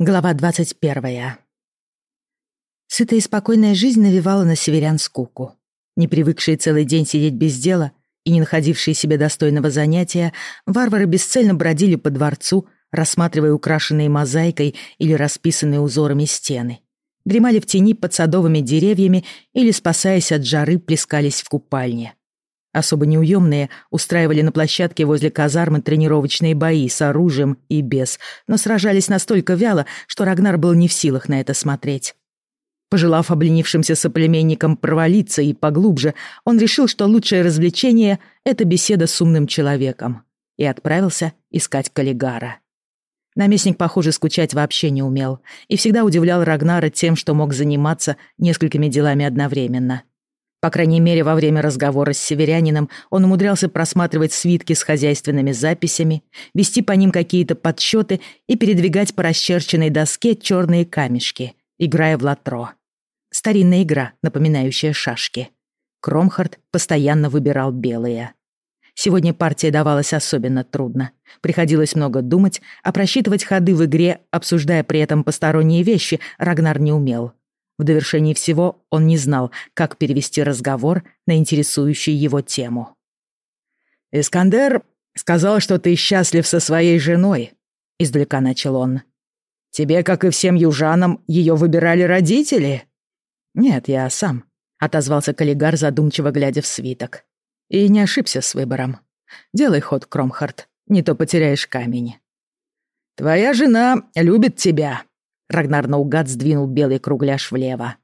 Глава 21. Сытая и спокойная жизнь навевала на северян скуку. Не привыкшие целый день сидеть без дела и не находившие себе достойного занятия, варвары бесцельно бродили по дворцу, рассматривая украшенные мозаикой или расписанные узорами стены. Дремали в тени под садовыми деревьями или, спасаясь от жары, плескались в купальне. Особо неуемные устраивали на площадке возле казармы тренировочные бои с оружием и без, но сражались настолько вяло, что Рагнар был не в силах на это смотреть. Пожелав обленившимся соплеменникам провалиться и поглубже, он решил, что лучшее развлечение — это беседа с умным человеком, и отправился искать Каллигара. Наместник, похоже, скучать вообще не умел, и всегда удивлял Рагнара тем, что мог заниматься несколькими делами одновременно. По крайней мере, во время разговора с северянином он умудрялся просматривать свитки с хозяйственными записями, вести по ним какие-то подсчеты и передвигать по расчерченной доске черные камешки, играя в латро. Старинная игра, напоминающая шашки. Кромхард постоянно выбирал белые. Сегодня партия давалась особенно трудно. Приходилось много думать, а просчитывать ходы в игре, обсуждая при этом посторонние вещи, Рагнар не умел. В довершении всего он не знал, как перевести разговор на интересующую его тему. «Искандер сказал, что ты счастлив со своей женой», — издалека начал он. «Тебе, как и всем южанам, ее выбирали родители?» «Нет, я сам», — отозвался Каллигар, задумчиво глядя в свиток. «И не ошибся с выбором. Делай ход, Кромхард, не то потеряешь камень». «Твоя жена любит тебя», Рагнар наугад сдвинул белый кругляш влево.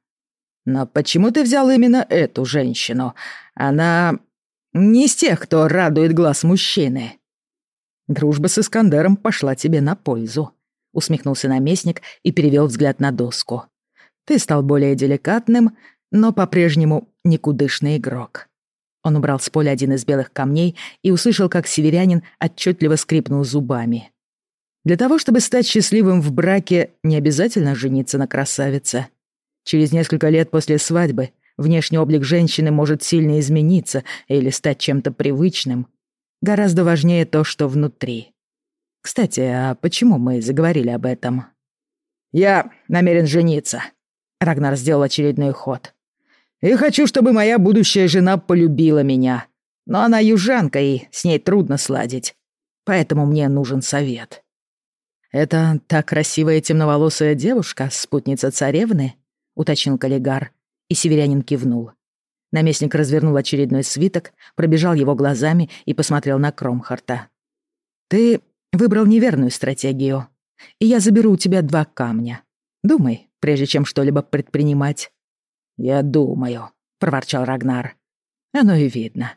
«Но почему ты взял именно эту женщину? Она не из тех, кто радует глаз мужчины». «Дружба с Искандером пошла тебе на пользу», — усмехнулся наместник и перевел взгляд на доску. «Ты стал более деликатным, но по-прежнему никудышный игрок». Он убрал с поля один из белых камней и услышал, как северянин отчетливо скрипнул зубами. Для того, чтобы стать счастливым в браке, не обязательно жениться на красавице. Через несколько лет после свадьбы внешний облик женщины может сильно измениться или стать чем-то привычным. Гораздо важнее то, что внутри. Кстати, а почему мы заговорили об этом? «Я намерен жениться», — Рагнар сделал очередной ход. «И хочу, чтобы моя будущая жена полюбила меня. Но она южанка, и с ней трудно сладить. Поэтому мне нужен совет». «Это та красивая темноволосая девушка, спутница царевны?» — уточнил Каллигар, и северянин кивнул. Наместник развернул очередной свиток, пробежал его глазами и посмотрел на Кромхарта. «Ты выбрал неверную стратегию, и я заберу у тебя два камня. Думай, прежде чем что-либо предпринимать». «Я думаю», — проворчал Рагнар. «Оно и видно».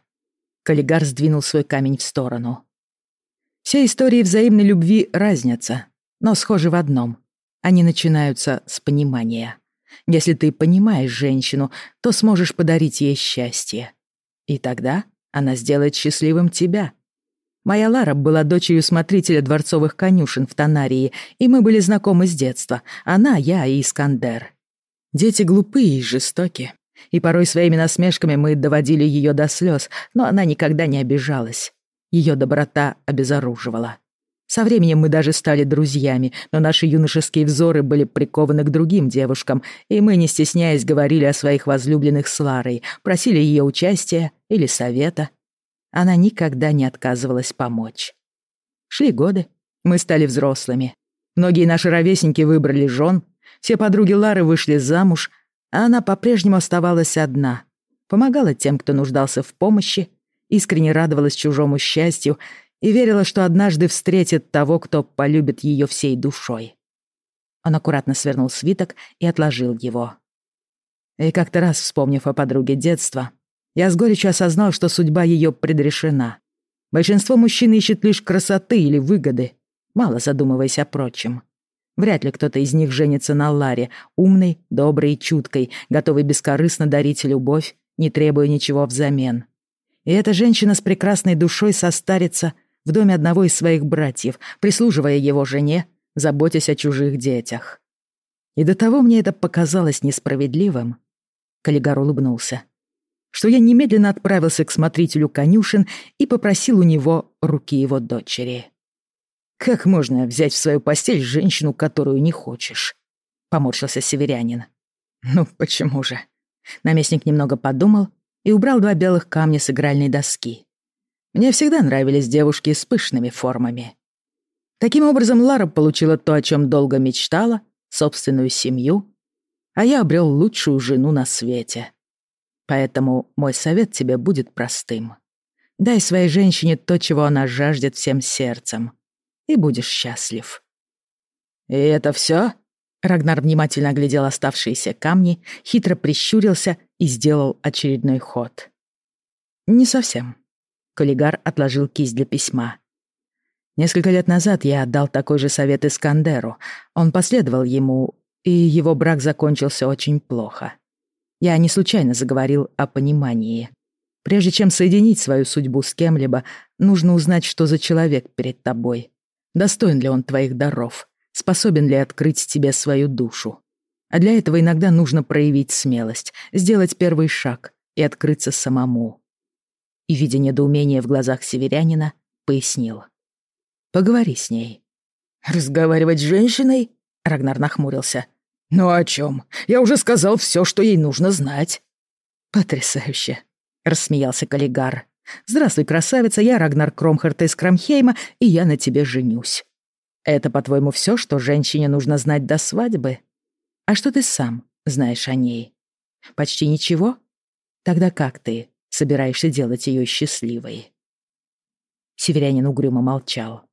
Каллигар сдвинул свой камень в сторону. Все истории взаимной любви разнятся, но схожи в одном. Они начинаются с понимания. Если ты понимаешь женщину, то сможешь подарить ей счастье. И тогда она сделает счастливым тебя. Моя Лара была дочерью смотрителя дворцовых конюшен в Тонарии, и мы были знакомы с детства. Она, я и Искандер. Дети глупые и жестоки. И порой своими насмешками мы доводили ее до слез, но она никогда не обижалась. Ее доброта обезоруживала. Со временем мы даже стали друзьями, но наши юношеские взоры были прикованы к другим девушкам, и мы, не стесняясь, говорили о своих возлюбленных с Ларой, просили ее участия или совета. Она никогда не отказывалась помочь. Шли годы, мы стали взрослыми. Многие наши ровесники выбрали жен, все подруги Лары вышли замуж, а она по-прежнему оставалась одна. Помогала тем, кто нуждался в помощи, искренне радовалась чужому счастью и верила, что однажды встретит того, кто полюбит ее всей душой. Он аккуратно свернул свиток и отложил его. И как-то раз, вспомнив о подруге детства, я с горечью осознал, что судьба ее предрешена. Большинство мужчин ищет лишь красоты или выгоды, мало задумываясь о прочем. Вряд ли кто-то из них женится на Ларе, умной, доброй чуткой, готовой бескорыстно дарить любовь, не требуя ничего взамен. И эта женщина с прекрасной душой состарится в доме одного из своих братьев, прислуживая его жене, заботясь о чужих детях. И до того мне это показалось несправедливым. Каллигар улыбнулся. Что я немедленно отправился к смотрителю конюшен и попросил у него руки его дочери. «Как можно взять в свою постель женщину, которую не хочешь?» — поморщился северянин. «Ну, почему же?» Наместник немного подумал и убрал два белых камня с игральной доски. Мне всегда нравились девушки с пышными формами. Таким образом, Лара получила то, о чем долго мечтала, собственную семью, а я обрел лучшую жену на свете. Поэтому мой совет тебе будет простым. Дай своей женщине то, чего она жаждет всем сердцем, и будешь счастлив. «И это все? Рагнар внимательно оглядел оставшиеся камни, хитро прищурился и сделал очередной ход. «Не совсем». Коллигар отложил кисть для письма. Несколько лет назад я отдал такой же совет Искандеру. Он последовал ему, и его брак закончился очень плохо. Я не случайно заговорил о понимании. Прежде чем соединить свою судьбу с кем-либо, нужно узнать, что за человек перед тобой. Достоин ли он твоих даров? способен ли открыть тебе свою душу. А для этого иногда нужно проявить смелость, сделать первый шаг и открыться самому. И, видя недоумение в глазах северянина, пояснил. «Поговори с ней». «Разговаривать с женщиной?» — Рагнар нахмурился. «Ну о чем? Я уже сказал все, что ей нужно знать». «Потрясающе», — рассмеялся Каллигар. «Здравствуй, красавица, я Рагнар Кромхарт из Крамхейма, и я на тебе женюсь. Это, по-твоему, все, что женщине нужно знать до свадьбы? А что ты сам знаешь о ней? Почти ничего? Тогда как ты собираешься делать ее счастливой?» Северянин угрюмо молчал.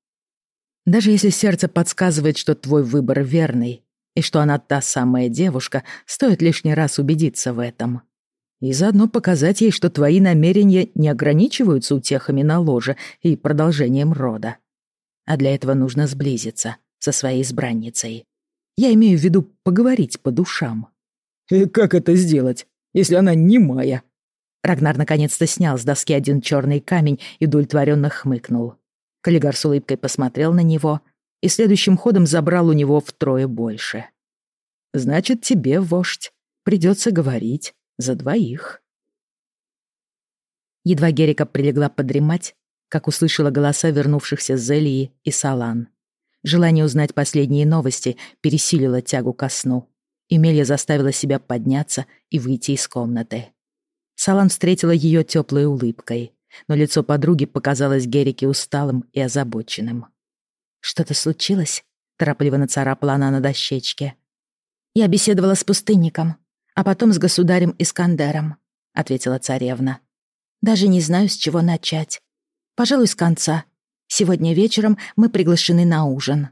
«Даже если сердце подсказывает, что твой выбор верный, и что она та самая девушка, стоит лишний раз убедиться в этом. И заодно показать ей, что твои намерения не ограничиваются утехами на ложе и продолжением рода а для этого нужно сблизиться со своей избранницей. Я имею в виду поговорить по душам. «И как это сделать, если она не моя?» Рагнар наконец-то снял с доски один черный камень и удовлетворенно хмыкнул. Каллигар с улыбкой посмотрел на него и следующим ходом забрал у него втрое больше. «Значит, тебе, вождь, придется говорить за двоих». Едва Герика прилегла подремать, как услышала голоса вернувшихся Зелии и Салан. Желание узнать последние новости пересилило тягу ко сну. Эмелья заставила себя подняться и выйти из комнаты. Салан встретила ее теплой улыбкой, но лицо подруги показалось Герике усталым и озабоченным. «Что-то случилось?» — торопливо нацарапала она на дощечке. «Я беседовала с пустынником, а потом с государем Искандером», — ответила царевна. «Даже не знаю, с чего начать. Пожалуй, с конца. Сегодня вечером мы приглашены на ужин».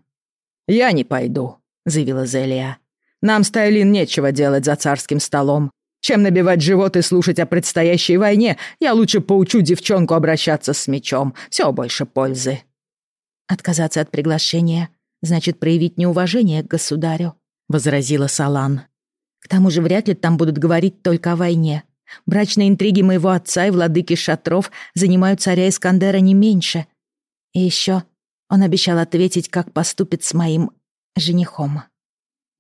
«Я не пойду», — заявила Зелия. «Нам с Тайлин нечего делать за царским столом. Чем набивать живот и слушать о предстоящей войне, я лучше поучу девчонку обращаться с мечом. Все больше пользы». «Отказаться от приглашения значит проявить неуважение к государю», — возразила Салан. «К тому же вряд ли там будут говорить только о войне. Брачные интриги моего отца и владыки Шатров занимают царя Искандера не меньше. И еще он обещал ответить, как поступит с моим женихом.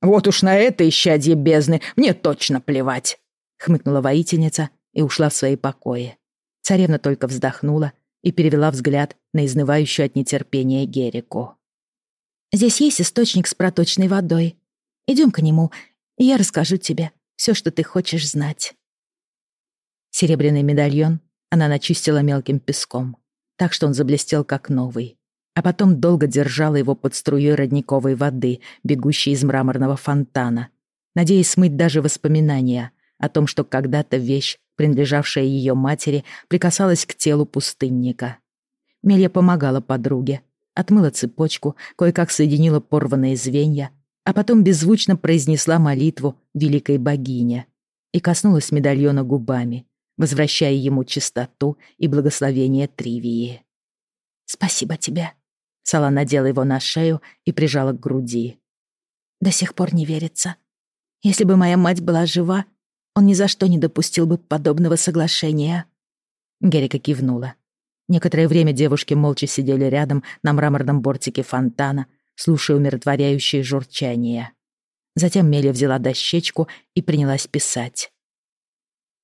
«Вот уж на это исчадье бездны мне точно плевать!» — хмыкнула воительница и ушла в свои покои. Царевна только вздохнула и перевела взгляд на изнывающую от нетерпения Герику. «Здесь есть источник с проточной водой. Идем к нему, и я расскажу тебе все, что ты хочешь знать». Серебряный медальон она начистила мелким песком, так что он заблестел как новый. А потом долго держала его под струей родниковой воды, бегущей из мраморного фонтана, надеясь смыть даже воспоминания о том, что когда-то вещь, принадлежавшая ее матери, прикасалась к телу пустынника. Мелья помогала подруге, отмыла цепочку, кое-как соединила порванные звенья, а потом беззвучно произнесла молитву великой богине и коснулась медальона губами, возвращая ему чистоту и благословение Тривии. «Спасибо тебе». Сала надела его на шею и прижала к груди. «До сих пор не верится. Если бы моя мать была жива, он ни за что не допустил бы подобного соглашения». Герика кивнула. Некоторое время девушки молча сидели рядом на мраморном бортике фонтана, слушая умиротворяющее журчание. Затем Меля взяла дощечку и принялась писать.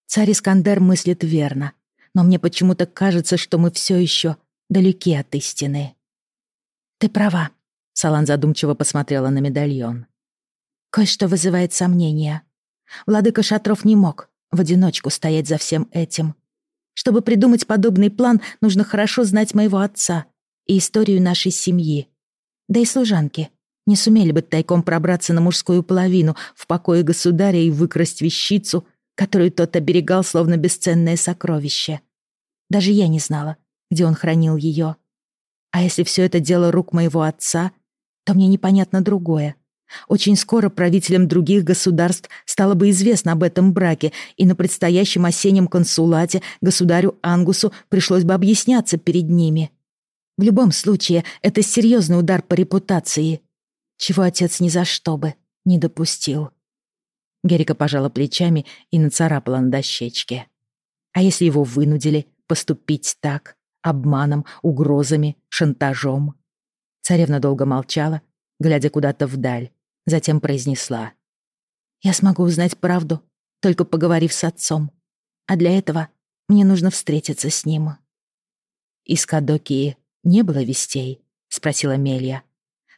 Царь Искандер мыслит верно, но мне почему-то кажется, что мы все еще далеки от истины. «Ты права», — Салан задумчиво посмотрела на медальон. «Кое-что вызывает сомнения. Владыка Шатров не мог в одиночку стоять за всем этим. Чтобы придумать подобный план, нужно хорошо знать моего отца и историю нашей семьи. Да и служанки не сумели бы тайком пробраться на мужскую половину в покое государя и выкрасть вещицу, которую тот оберегал словно бесценное сокровище. Даже я не знала, где он хранил ее. А если все это дело рук моего отца, то мне непонятно другое. Очень скоро правителям других государств стало бы известно об этом браке, и на предстоящем осеннем консулате государю Ангусу пришлось бы объясняться перед ними. В любом случае, это серьезный удар по репутации, чего отец ни за что бы не допустил. Герика пожала плечами и нацарапала на дощечке. А если его вынудили поступить так, обманом, угрозами, шантажом? Царевна долго молчала, глядя куда-то вдаль, затем произнесла. «Я смогу узнать правду, только поговорив с отцом. А для этого мне нужно встретиться с ним». «Из Кадокии не было вестей?» — спросила Мелья.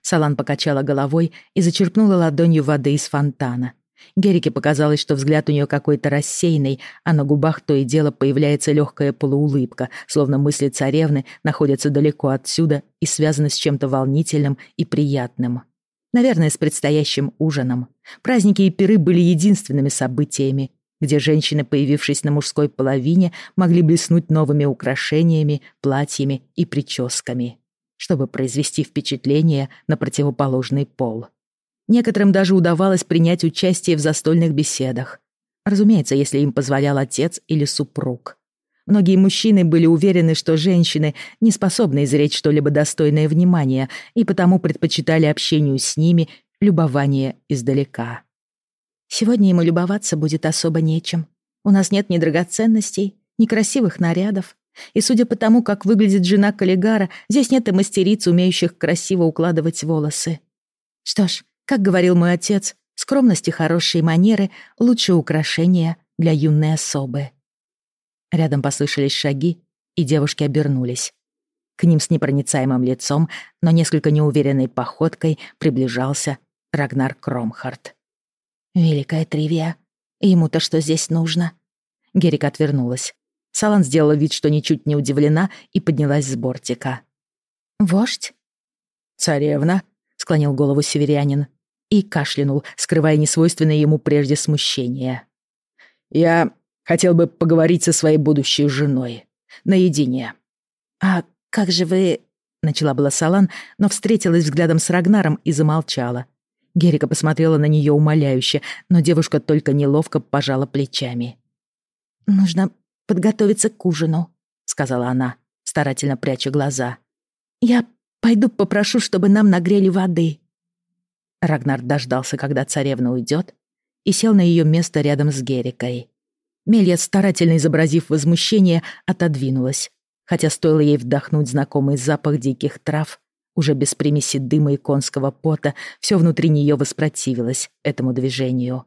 Салан покачала головой и зачерпнула ладонью воды из фонтана. Герике показалось, что взгляд у нее какой-то рассеянный, а на губах то и дело появляется легкая полуулыбка, словно мысли царевны находятся далеко отсюда и связаны с чем-то волнительным и приятным. Наверное, с предстоящим ужином. Праздники и пиры были единственными событиями, где женщины, появившись на мужской половине, могли блеснуть новыми украшениями, платьями и прическами, чтобы произвести впечатление на противоположный пол. Некоторым даже удавалось принять участие в застольных беседах. Разумеется, если им позволял отец или супруг. Многие мужчины были уверены, что женщины не способны изречь что-либо достойное внимания, и потому предпочитали общению с ними любование издалека. Сегодня ему любоваться будет особо нечем. У нас нет ни драгоценностей, ни красивых нарядов. И судя по тому, как выглядит жена Каллигара, здесь нет и мастериц, умеющих красиво укладывать волосы. Что ж, как говорил мой отец, скромность и хорошие манеры — лучшее украшение для юной особы. Рядом послышались шаги, и девушки обернулись. К ним с непроницаемым лицом, но несколько неуверенной походкой приближался Рагнар Кромхард. «Великая Тривия. Ему-то что здесь нужно?» Герик отвернулась. Салан сделала вид, что ничуть не удивлена, и поднялась с бортика. «Вождь?» «Царевна», — склонил голову северянин и кашлянул, скрывая несвойственное ему прежде смущение. «Я Хотел бы поговорить со своей будущей женой. Наедине». «А как же вы...» — начала была Салан, но встретилась взглядом с Рагнаром и замолчала. Герика посмотрела на нее умоляюще, но девушка только неловко пожала плечами. «Нужно подготовиться к ужину», — сказала она, старательно пряча глаза. «Я пойду попрошу, чтобы нам нагрели воды». Рагнар дождался, когда царевна уйдет, и сел на ее место рядом с Герикой. Мелья, старательно изобразив возмущение, отодвинулась, хотя стоило ей вдохнуть знакомый запах диких трав, уже без примеси дыма и конского пота, все внутри нее воспротивилось этому движению.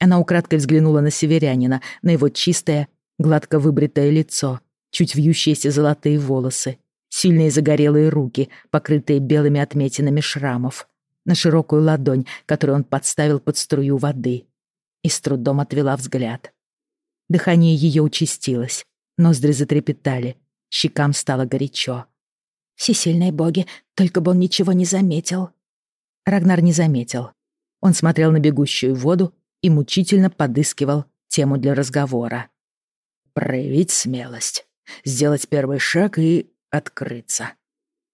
Она украдкой взглянула на северянина, на его чистое, гладко выбритое лицо, чуть вьющиеся золотые волосы, сильные загорелые руки, покрытые белыми отметинами шрамов, на широкую ладонь, которую он подставил под струю воды, и с трудом отвела взгляд. Дыхание ее участилось, ноздри затрепетали, щекам стало горячо. Всесильные боги, только бы он ничего не заметил. Рагнар не заметил. Он смотрел на бегущую воду и мучительно подыскивал тему для разговора. «Проявить смелость, сделать первый шаг и открыться.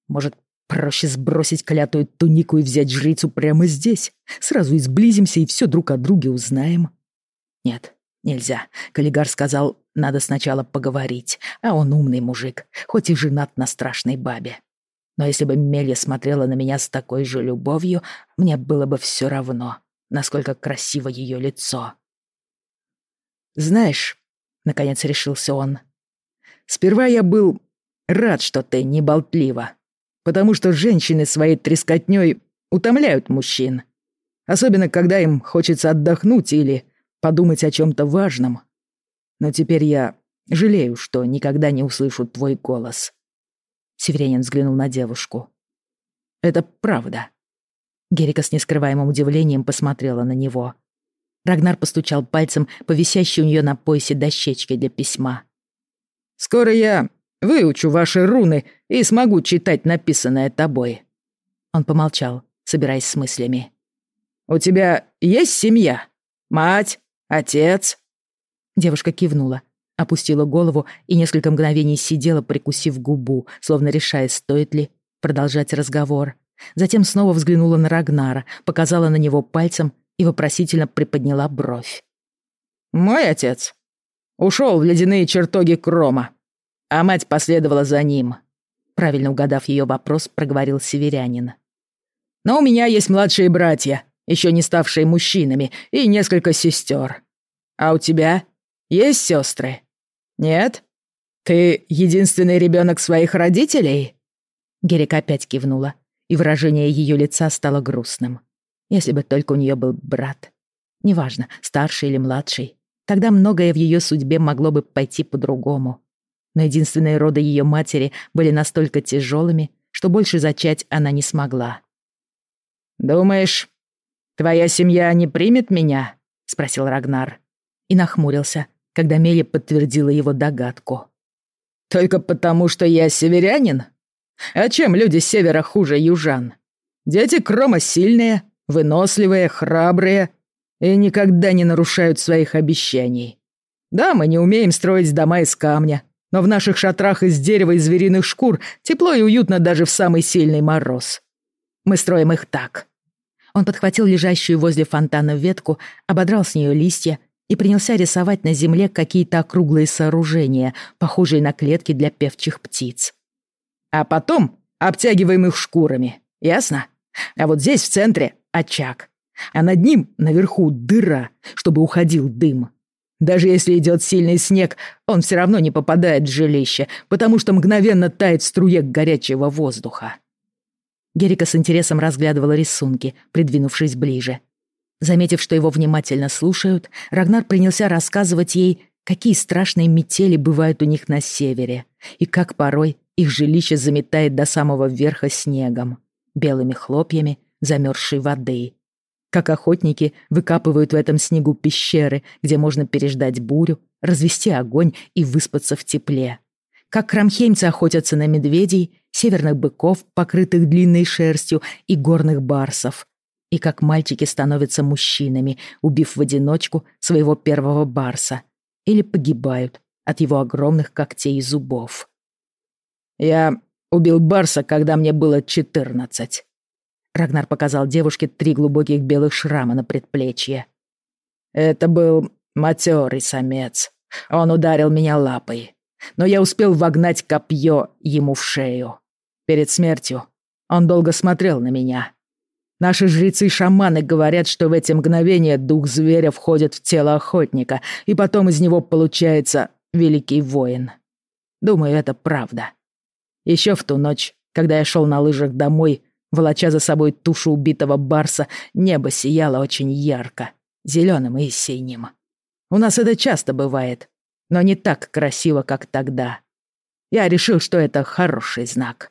Может, проще сбросить клятую тунику и взять жрицу прямо здесь? Сразу изблизимся и все друг о друге узнаем?» «Нет, Нельзя. Каллигар сказал, надо сначала поговорить, а он умный мужик, хоть и женат на страшной бабе. Но если бы Мелья смотрела на меня с такой же любовью, мне было бы все равно, насколько красиво ее лицо. «Знаешь», — наконец решился он, — «сперва я был рад, что ты не болтлива, потому что женщины своей трескотней утомляют мужчин, особенно когда им хочется отдохнуть или подумать о чем-то важном. Но теперь я жалею, что никогда не услышу твой голос». Северянин взглянул на девушку. Это правда». Герика с нескрываемым удивлением посмотрела на него. Рагнар постучал пальцем по висящей у нее на поясе дощечке для письма. «Скоро я выучу ваши руны и смогу читать написанное тобой». Он помолчал, собираясь с мыслями. «У тебя есть семья? Мать? Отец?» Девушка кивнула, опустила голову и несколько мгновений сидела, прикусив губу, словно решая, стоит ли продолжать разговор. Затем снова взглянула на Рагнара, показала на него пальцем и вопросительно приподняла бровь. «Мой отец ушел в ледяные чертоги Крома, а мать последовала за ним», правильно угадав ее вопрос, проговорил северянин. «Но у меня есть младшие братья, еще не ставшие мужчинами, и несколько сестер. А у тебя есть сестры? Нет? Ты единственный ребенок своих родителей?» Герика опять кивнула, и выражение ее лица стало грустным. Если бы только у нее был брат. Неважно, старший или младший. Тогда многое в ее судьбе могло бы пойти по-другому. Но единственные роды ее матери были настолько тяжелыми, что больше зачать она не смогла. «Думаешь, твоя семья не примет меня?» — спросил Рагнар. И нахмурился, когда Мели подтвердила его догадку. «Только потому, что я северянин? А чем люди севера хуже южан? Дети Крома сильные, выносливые, храбрые и никогда не нарушают своих обещаний. Да, мы не умеем строить дома из камня, но в наших шатрах из дерева и звериных шкур тепло и уютно даже в самый сильный мороз. Мы строим их так». Он подхватил лежащую возле фонтана ветку, ободрал с нее листья и принялся рисовать на земле какие-то округлые сооружения, похожие на клетки для певчих птиц. «А потом обтягиваем их шкурами, ясно? А вот здесь, в центре, очаг. А над ним, наверху, дыра, чтобы уходил дым. Даже если идет сильный снег, он все равно не попадает в жилище, потому что мгновенно тает в струе горячего воздуха. Герика с интересом разглядывала рисунки, придвинувшись ближе. Заметив, что его внимательно слушают, Рагнар принялся рассказывать ей, какие страшные метели бывают у них на севере, и как порой их жилище заметает до самого верха снегом, белыми хлопьями замерзшей воды. Как охотники выкапывают в этом снегу пещеры, где можно переждать бурю, развести огонь и выспаться в тепле. Как крамхеймцы охотятся на медведей, северных быков, покрытых длинной шерстью, и горных барсов. И как мальчики становятся мужчинами, убив в одиночку своего первого барса. Или погибают от его огромных когтей и зубов. «Я убил барса, когда мне было четырнадцать», Рагнар показал девушке три глубоких белых шрама на предплечье. «Это был матерый самец. Он ударил меня лапой. Но я успел вогнать копье ему в шею. Перед смертью он долго смотрел на меня. Наши жрецы и шаманы говорят, что в эти мгновения дух зверя входит в тело охотника, и потом из него получается великий воин. Думаю, это правда. Еще в ту ночь, когда я шел на лыжах домой, Волоча за собой тушу убитого барса, небо сияло очень ярко, зеленым и синим. У нас это часто бывает, но не так красиво, как тогда. Я решил, что это хороший знак.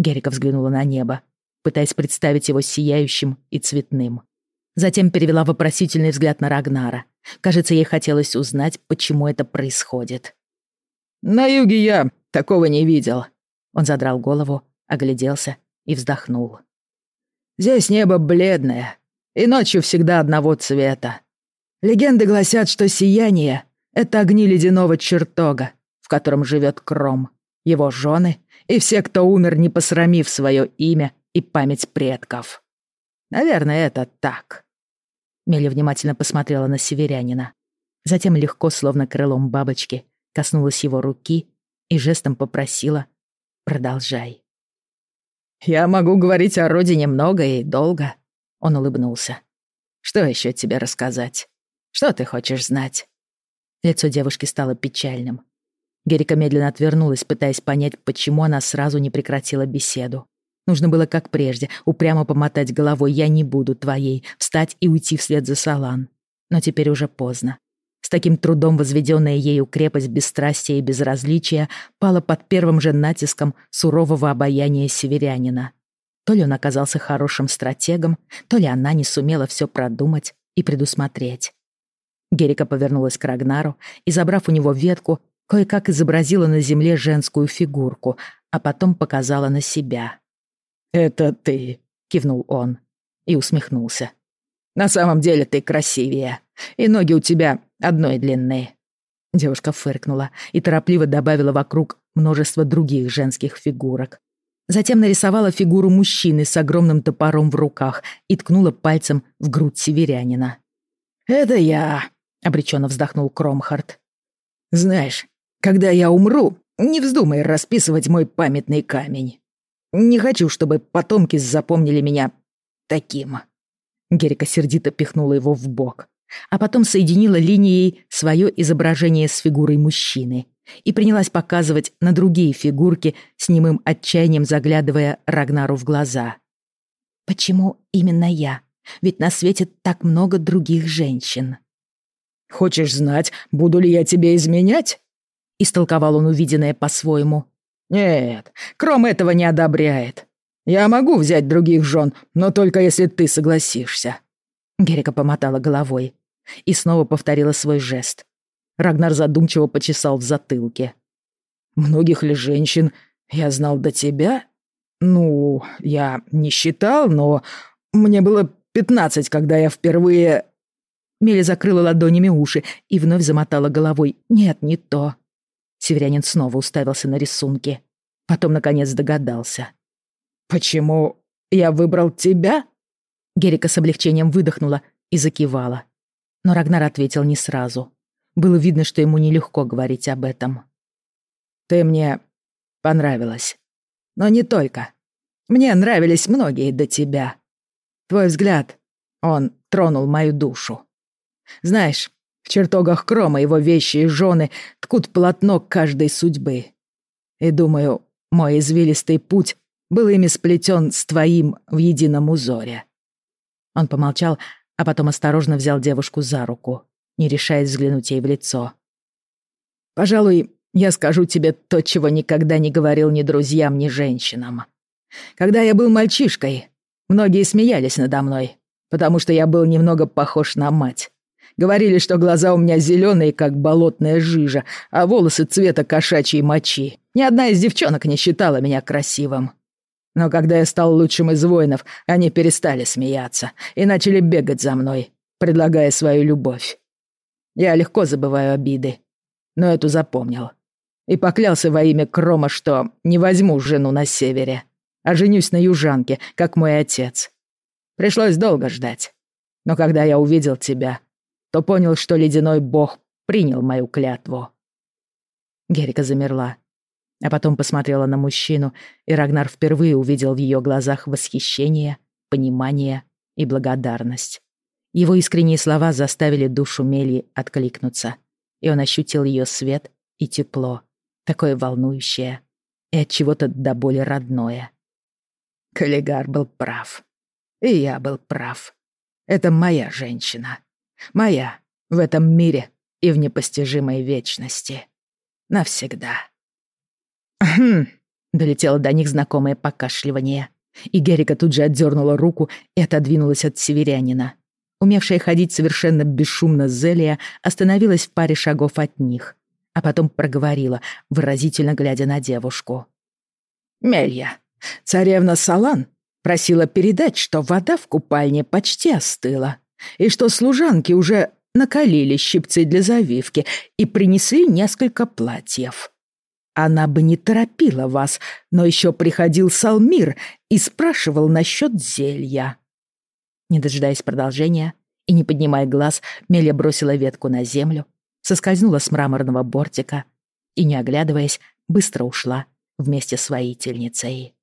Герика взглянула на небо, пытаясь представить его сияющим и цветным. Затем перевела вопросительный взгляд на Рагнара. Кажется, ей хотелось узнать, почему это происходит. «На юге я такого не видел». Он задрал голову, огляделся и вздохнул. «Здесь небо бледное, и ночью всегда одного цвета. Легенды гласят, что сияние — это огни ледяного чертога, в котором живет Кром, его жены и все, кто умер, не посрамив свое имя и память предков. Наверное, это так». Мелли внимательно посмотрела на северянина. Затем легко, словно крылом бабочки, коснулась его руки и жестом попросила «Продолжай». «Я могу говорить о родине много и долго», — он улыбнулся. «Что еще тебе рассказать? Что ты хочешь знать?» Лицо девушки стало печальным. Герика медленно отвернулась, пытаясь понять, почему она сразу не прекратила беседу. Нужно было, как прежде, упрямо помотать головой «я не буду твоей», встать и уйти вслед за Салан. Но теперь уже поздно. Таким трудом возведенная ею крепость бесстрастия и безразличия пала под первым же натиском сурового обаяния северянина. То ли он оказался хорошим стратегом, то ли она не сумела все продумать и предусмотреть. Герика повернулась к Рагнару и, забрав у него ветку, кое-как изобразила на земле женскую фигурку, а потом показала на себя. «Это ты», — кивнул он и усмехнулся. «На самом деле ты красивее, и ноги у тебя одной длины». Девушка фыркнула и торопливо добавила вокруг множество других женских фигурок. Затем нарисовала фигуру мужчины с огромным топором в руках и ткнула пальцем в грудь северянина. «Это я», — обреченно вздохнул Кромхард. «Знаешь, когда я умру, не вздумай расписывать мой памятный камень. Не хочу, чтобы потомки запомнили меня таким». Герика сердито пихнула его в бок, а потом соединила линией свое изображение с фигурой мужчины и принялась показывать на другие фигурки с немым отчаянием, заглядывая Рагнару в глаза. «Почему именно я? Ведь на свете так много других женщин». «Хочешь знать, буду ли я тебе изменять?» Истолковал он увиденное по-своему. «Нет, Кром этого не одобряет. Я могу взять других жен, но только если ты согласишься». Герика помотала головой и снова повторила свой жест. Рагнар задумчиво почесал в затылке. «Многих ли женщин я знал до тебя? Ну, я не считал, но мне было пятнадцать, когда я впервые...» Миля закрыла ладонями уши и вновь замотала головой. «Нет, не то». Северянин снова уставился на рисунки. Потом, наконец, догадался. «Почему я выбрал тебя?» Герика с облегчением выдохнула и закивала. Но Рагнар ответил не сразу. Было видно, что ему нелегко говорить об этом. «Ты мне понравилась. Но не только. Мне нравились многие до тебя. Твой взгляд, он тронул мою душу. Знаешь, в чертогах Крома его вещи и жены ткут полотно каждой судьбы. И думаю, мой извилистый путь был ими сплетен с твоим в едином узоре». Он помолчал, а потом осторожно взял девушку за руку, не решаясь взглянуть ей в лицо. «Пожалуй, я скажу тебе то, чего никогда не говорил ни друзьям, ни женщинам. Когда я был мальчишкой, многие смеялись надо мной, потому что я был немного похож на мать. Говорили, что глаза у меня зеленые, как болотная жижа, а волосы цвета кошачьей мочи. Ни одна из девчонок не считала меня красивым. Но когда я стал лучшим из воинов, они перестали смеяться и начали бегать за мной, предлагая свою любовь. Я легко забываю обиды, но эту запомнил. И поклялся во имя Крома, что не возьму жену на севере, а женюсь на южанке, как мой отец. Пришлось долго ждать. Но когда я увидел тебя, то понял, что ледяной бог принял мою клятву. Герика замерла, а потом посмотрела на мужчину, и Рагнар впервые увидел в ее глазах восхищение, понимание и благодарность. Его искренние слова заставили душу Мельи откликнуться, и он ощутил ее свет и тепло, такое волнующее и от чего-то до боли родное. Каллигар был прав. И я был прав. Это моя женщина. Моя в этом мире и в непостижимой вечности. Навсегда. «Хм!» — долетело до них знакомое покашливание. И Герика тут же отдернула руку и отодвинулась от северянина. Умевшая ходить совершенно бесшумно Зелия остановилась в паре шагов от них, а потом проговорила, выразительно глядя на девушку. «Мелья, царевна Салан просила передать, что вода в купальне почти остыла, и что служанки уже накалили щипцы для завивки и принесли несколько платьев. Она бы не торопила вас, но еще приходил Салмир и спрашивал насчет зелья». Не дожидаясь продолжения и не поднимая глаз, Мелья бросила ветку на землю, соскользнула с мраморного бортика и, не оглядываясь, быстро ушла вместе с воительницей.